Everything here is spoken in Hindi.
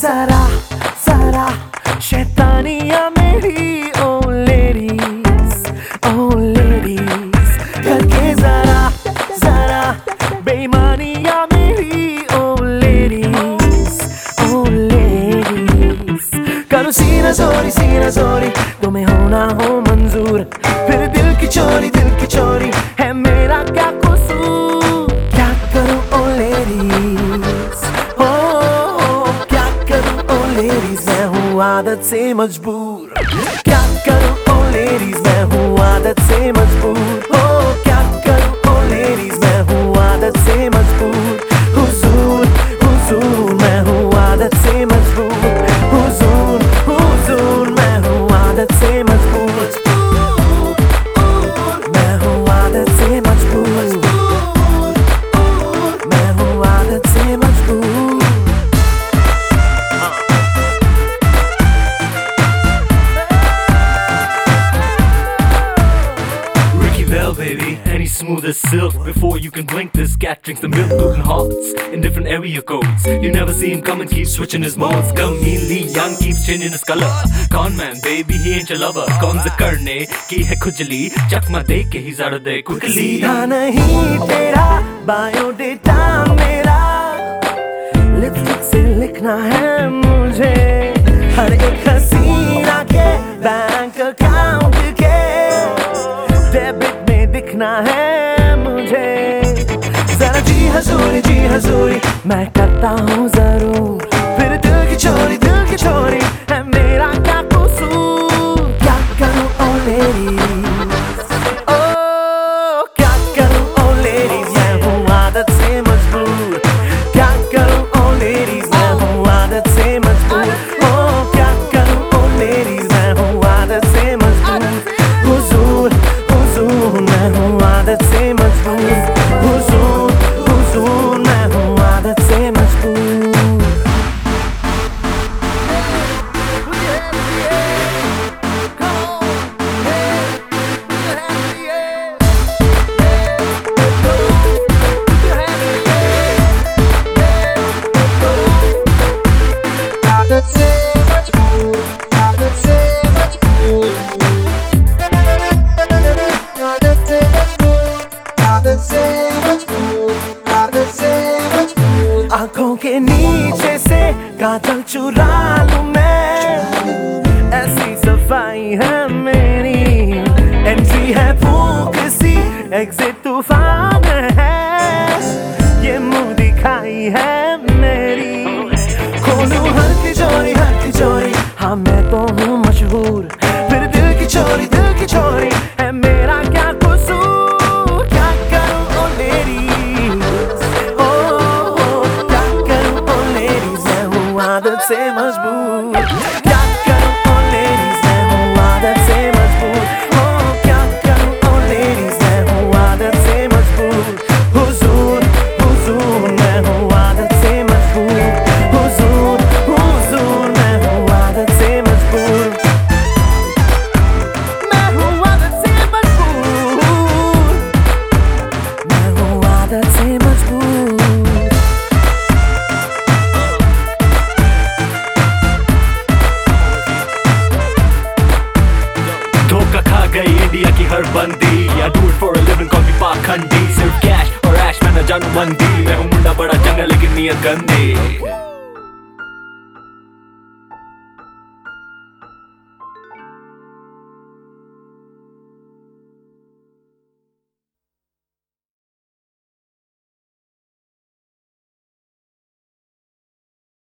जरा जरा, शैतानिया मेरी, ओ लेडीज़ ओ लेडीज़ करके जरा जरा, बेईमानिया मेरी, ओ लेडीज़ ओ लेडीज़ करो सीना चोरी सीना चोरी, तुम्हें होना हो मंजूर, फिर दिल की चोरी, दिल की चोरी आदत से मजबूर। क्या करूँ? ओ लेडीज़ मैं हूँ आदत से smooth as silk. Before you can blink, this cat drinks the milk, broken hearts in different area codes. You never see him come and keep switching his modes. Chameleon young keeps changing his color. Con man, baby, he ain't your lover. कौन से करने की है खुजली चकमा दे के ही जड़ दे quickly. सीधा नहीं तेरा बायोडेटा मेरा लिपस्टिक से लिखना है मुझे हर एक हसीना के बैंक दिखना है मुझे। जरा जी हजूरी जी हजूरी, मैं करता हूँ ज़रूर। फिर दिल की चोरी आँखों के नीचे से कांतल चुरा ऐसी सफ़ाई है मेरी। एंट्री है भूख तूफ़ान है। ये मुँह दिखाई है हाँ मैं तो हूँ मशहूर। फिर दिल की चोरी, दिल की चोरी, है मेरा क्या कसूर? क्या करूँ ओ लेडीज़ ओ क्या करूँ ओ लेडीज़ मैं हूँ आदत से मजबूर। आदत से मजबूर धोखा खा गई इंडिया की हर बंदी। या do for a living call me पाखंडी। सिर्फ़ कैश और ऐश मैं न जानू मंदी। मैं हूँ मुंडा बड़ा चंगा लेकिन नियत गंदी।